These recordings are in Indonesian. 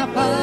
up.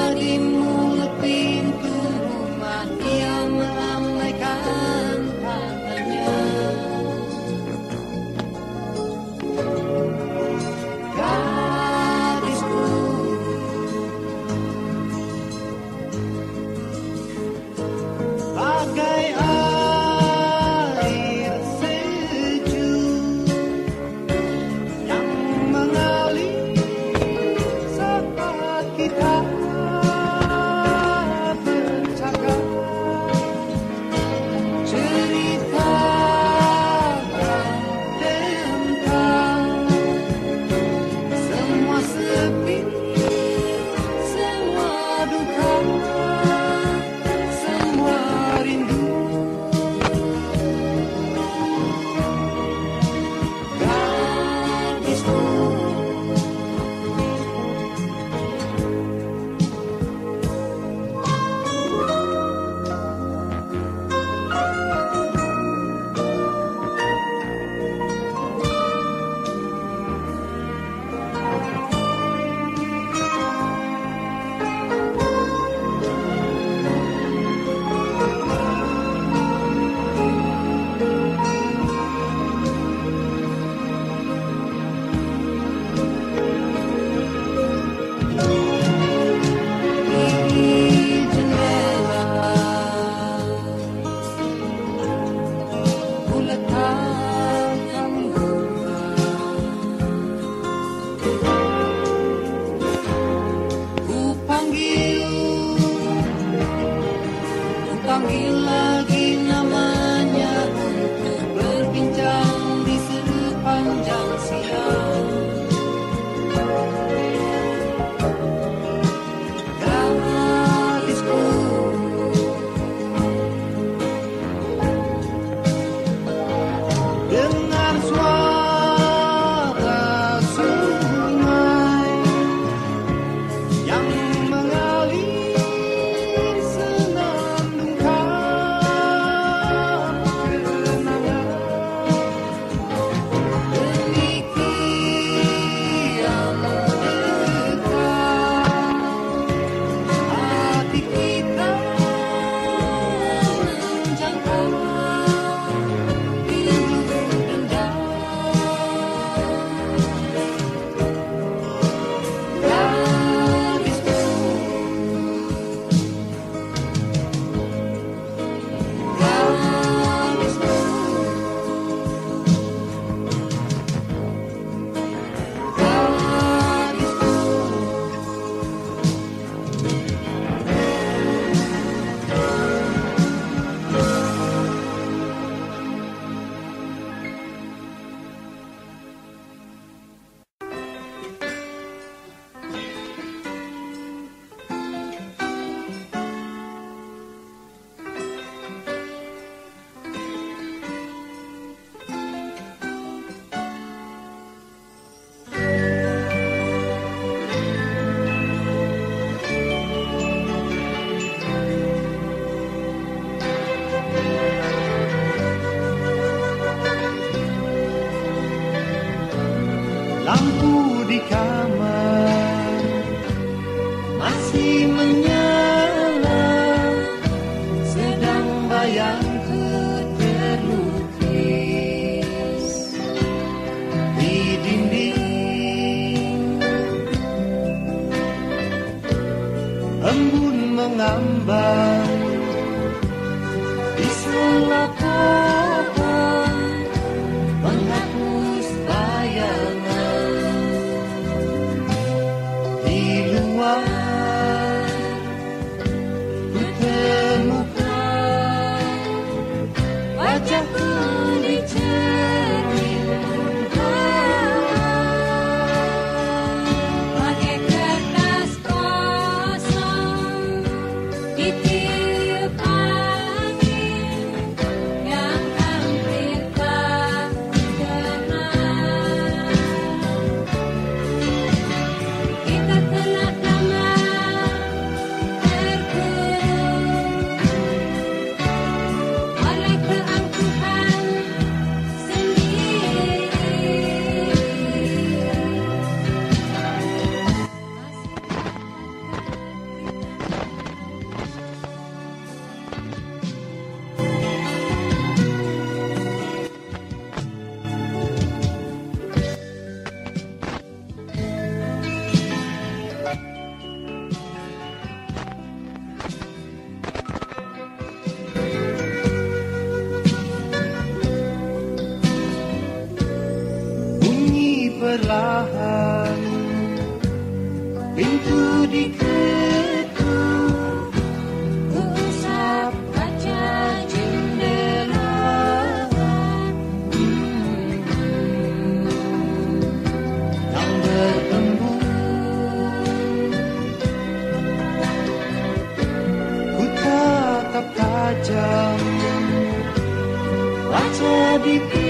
jadi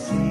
see.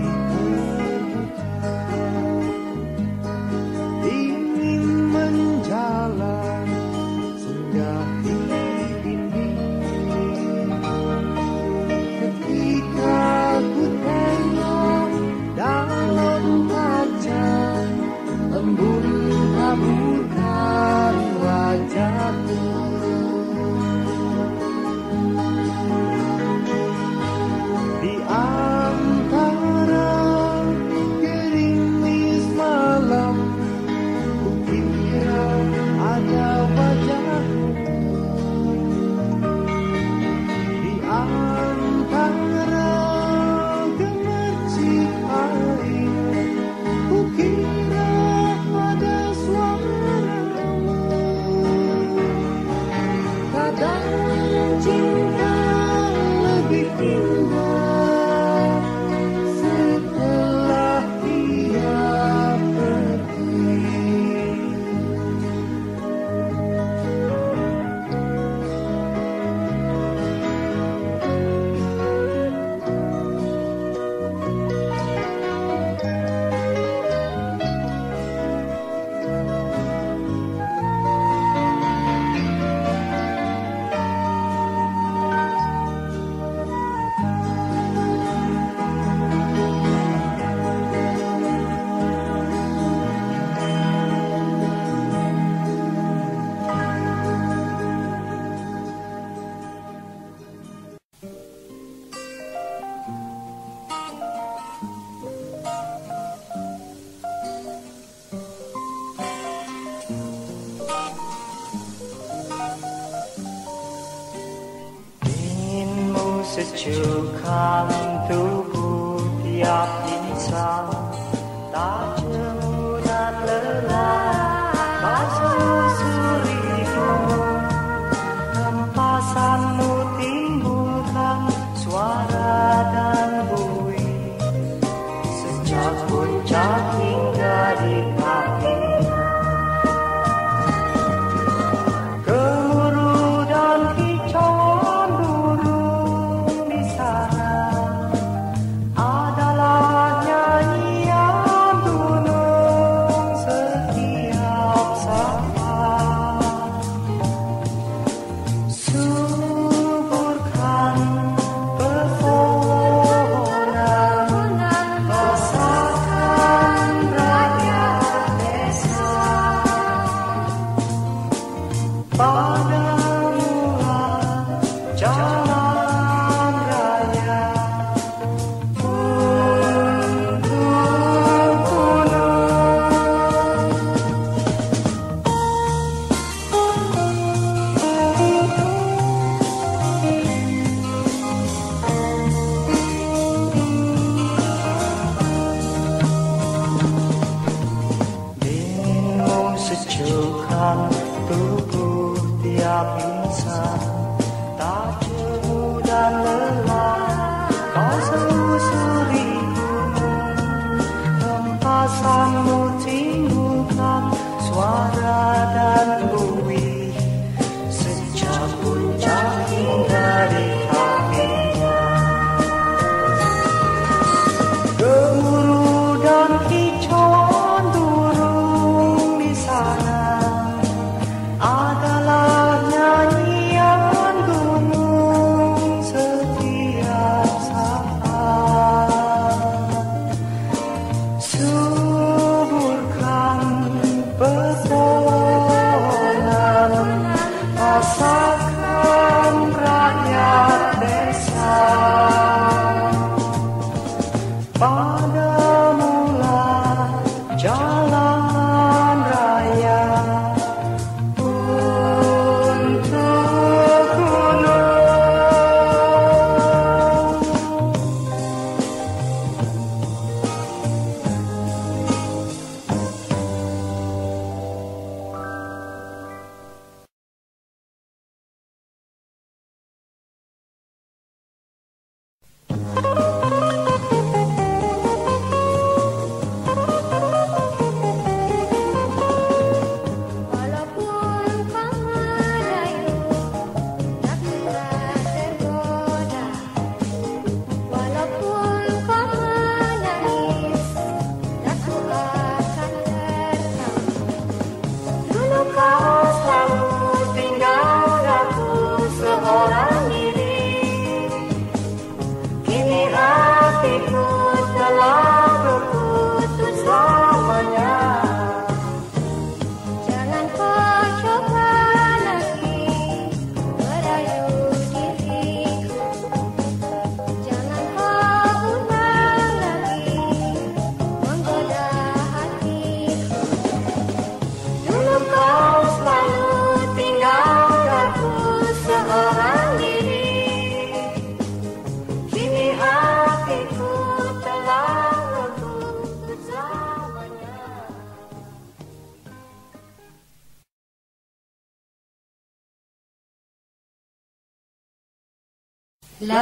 la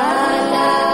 la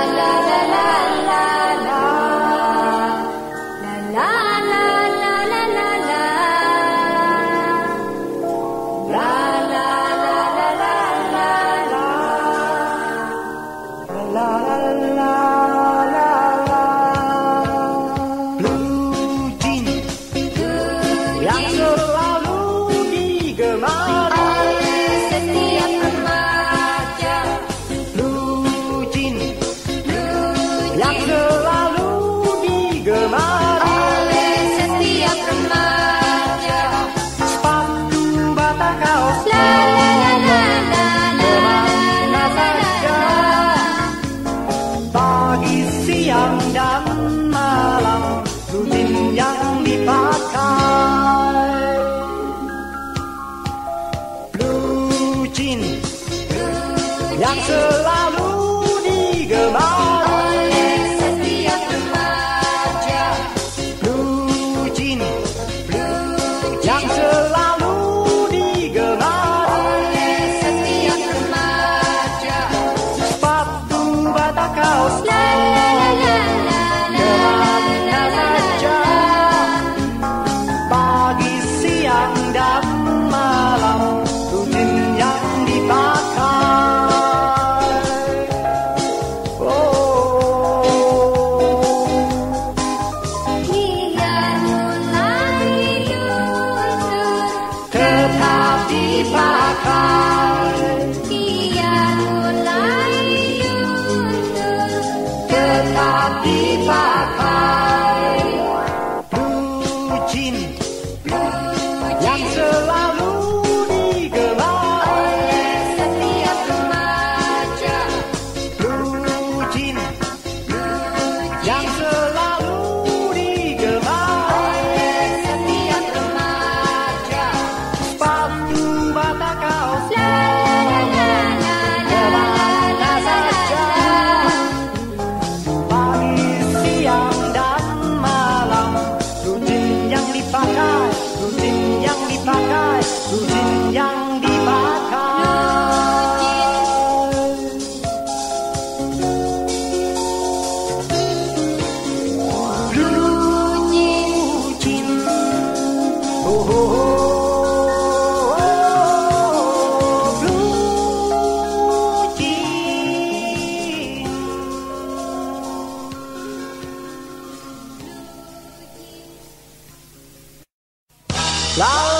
来。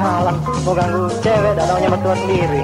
Iya, jalan Mau ganggu cewek, danaunya mertua sendiri.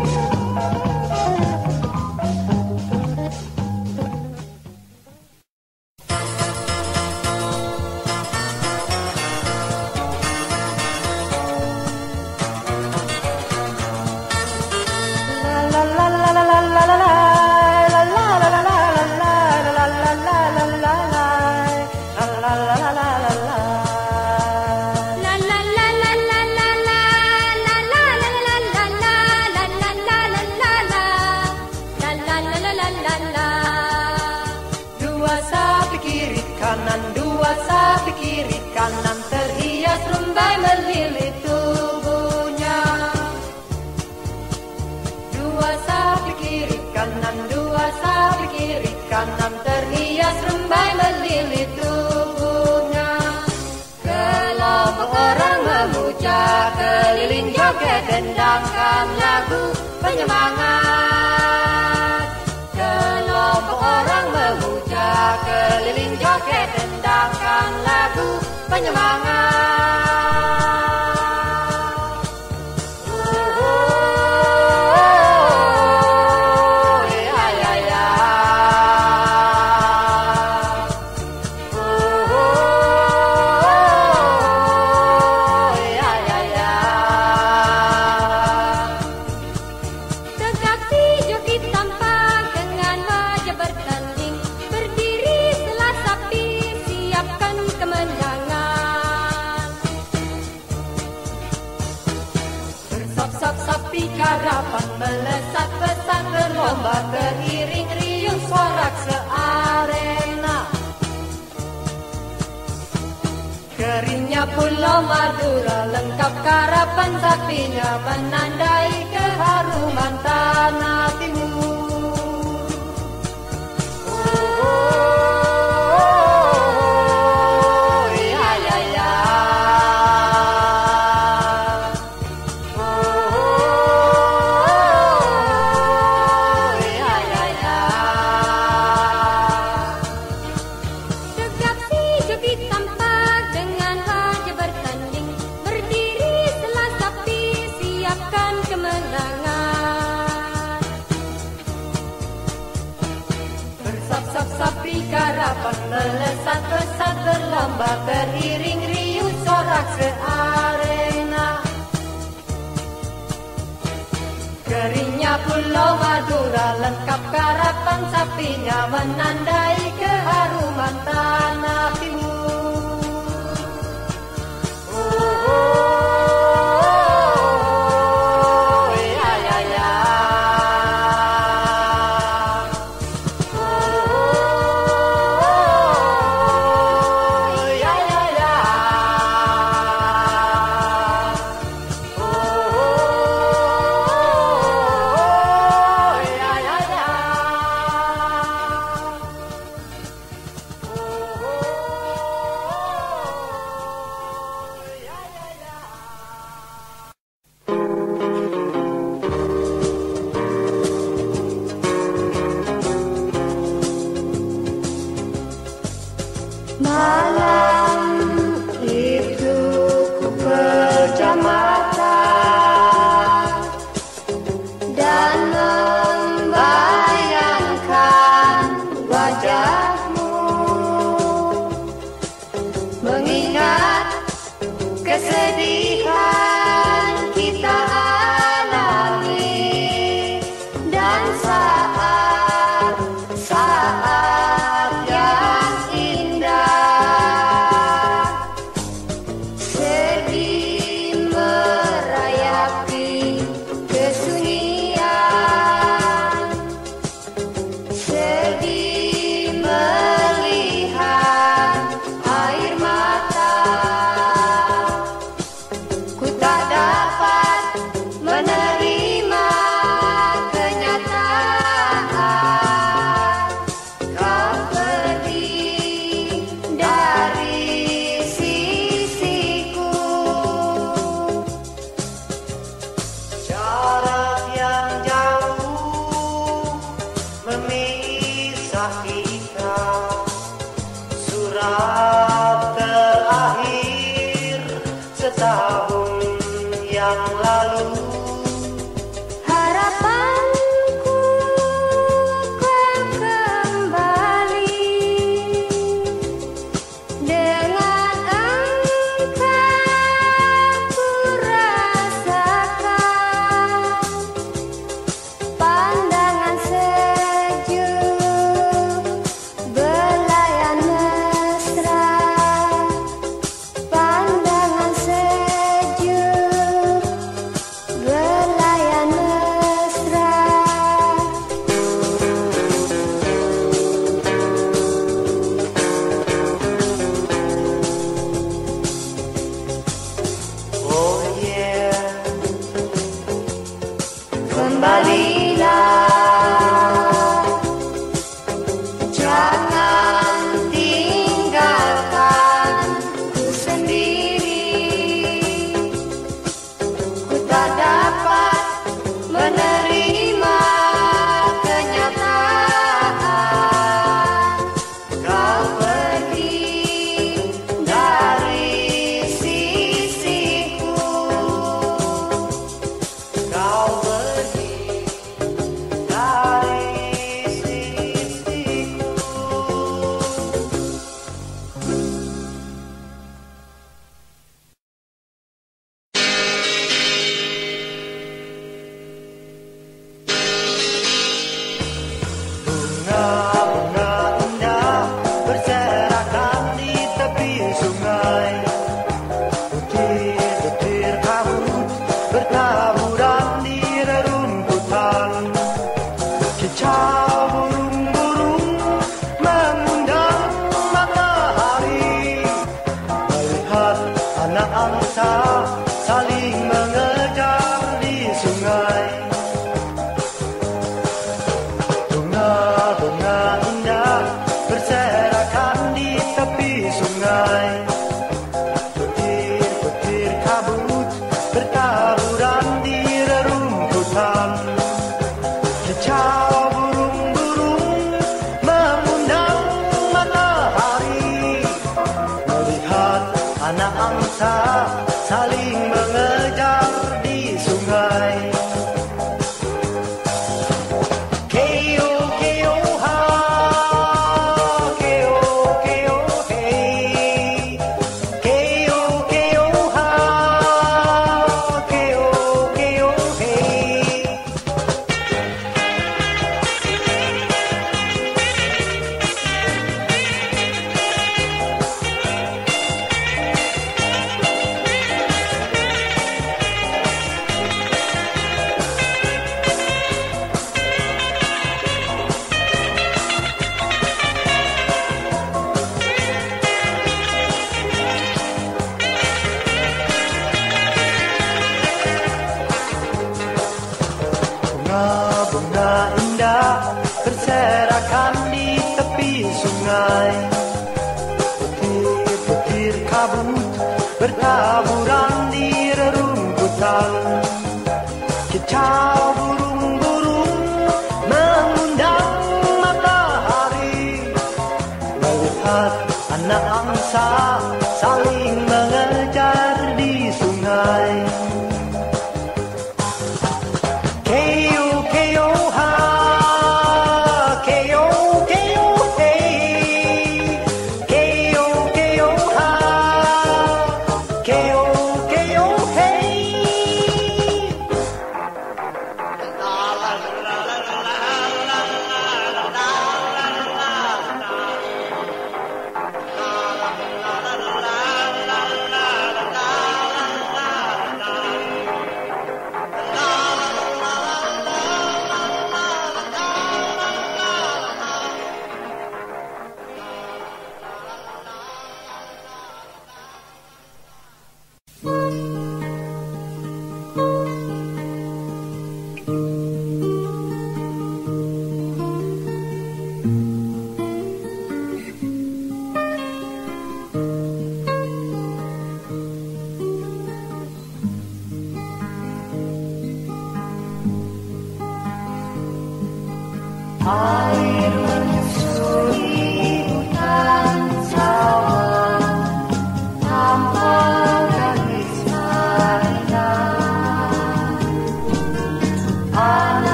apinya menandai keharuman tak.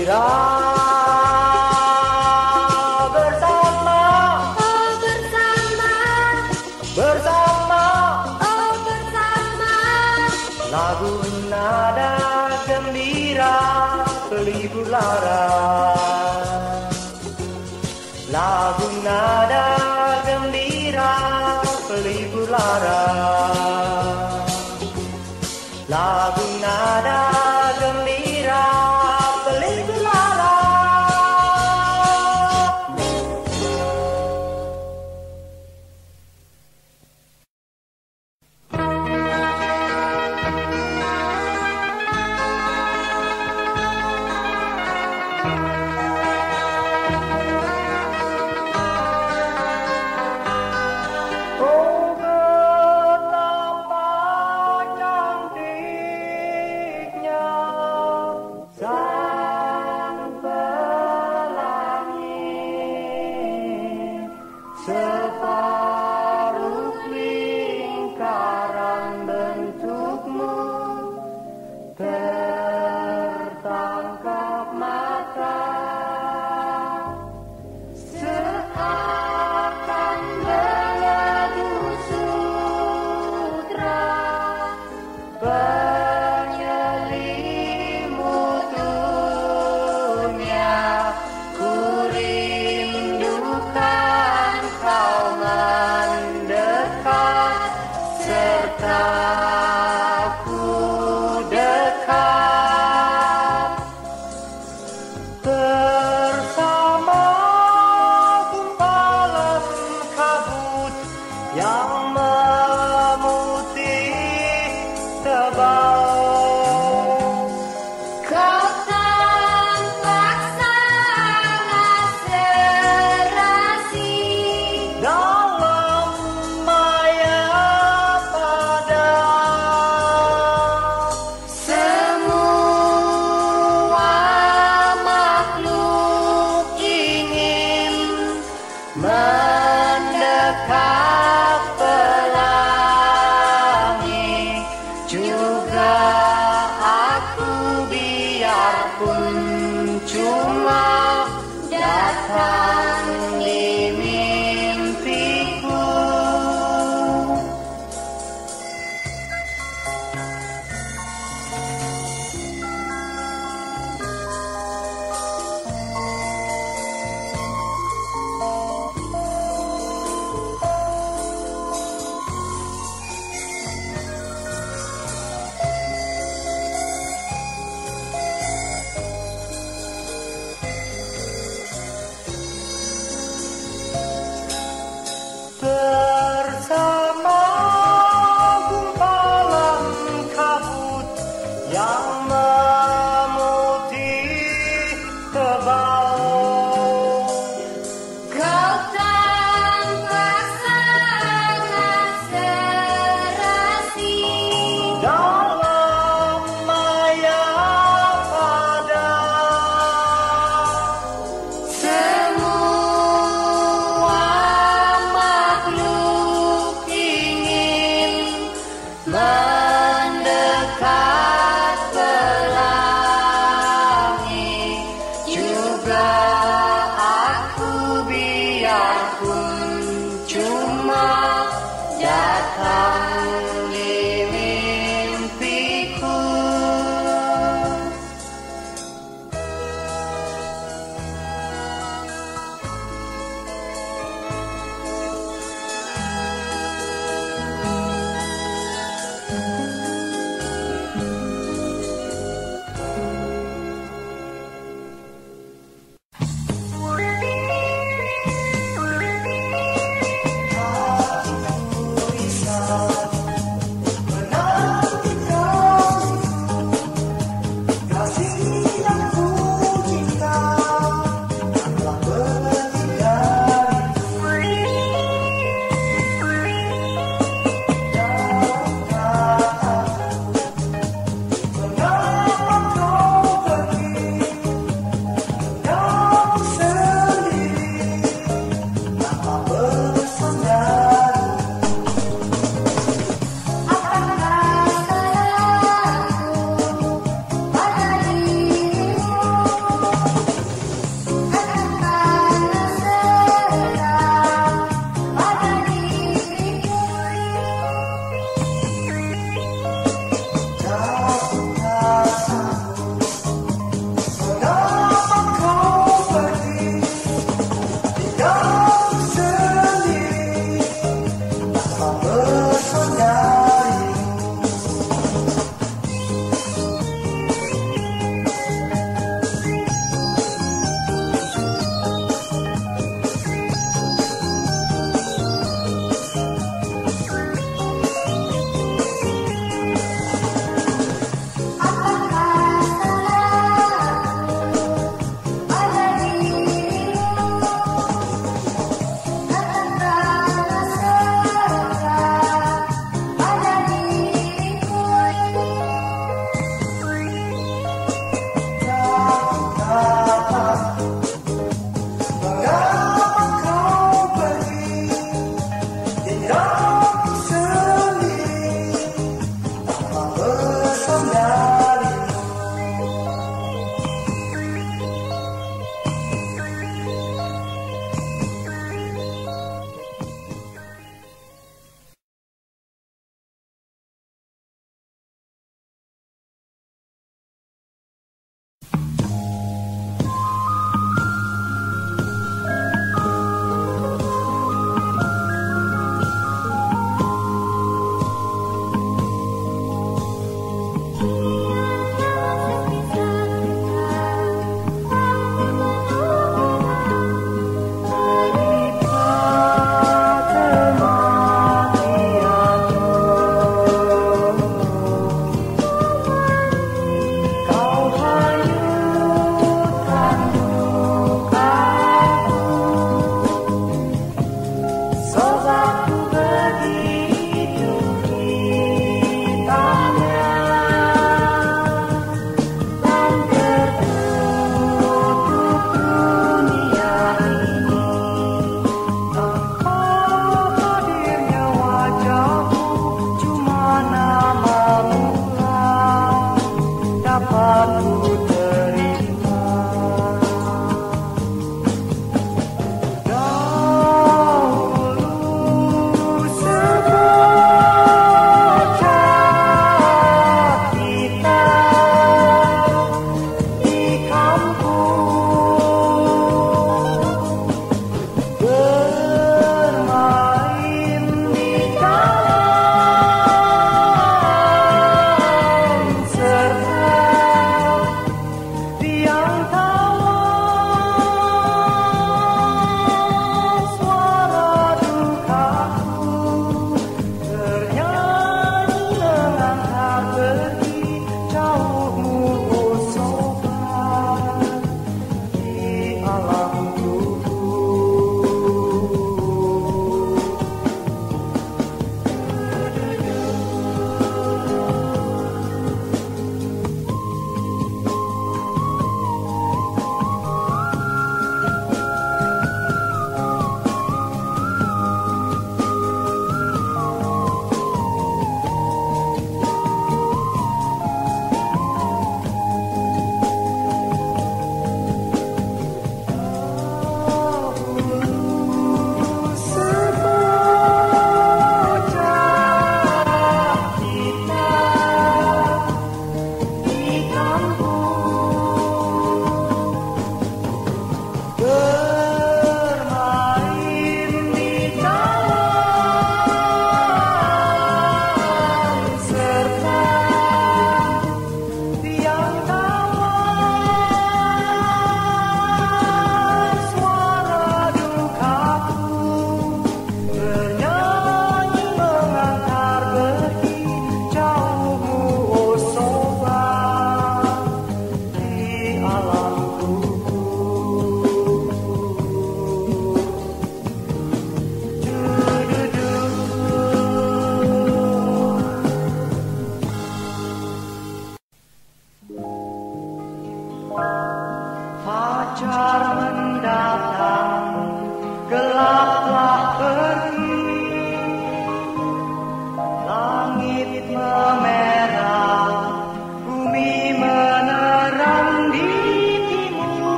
it all.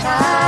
Yeah.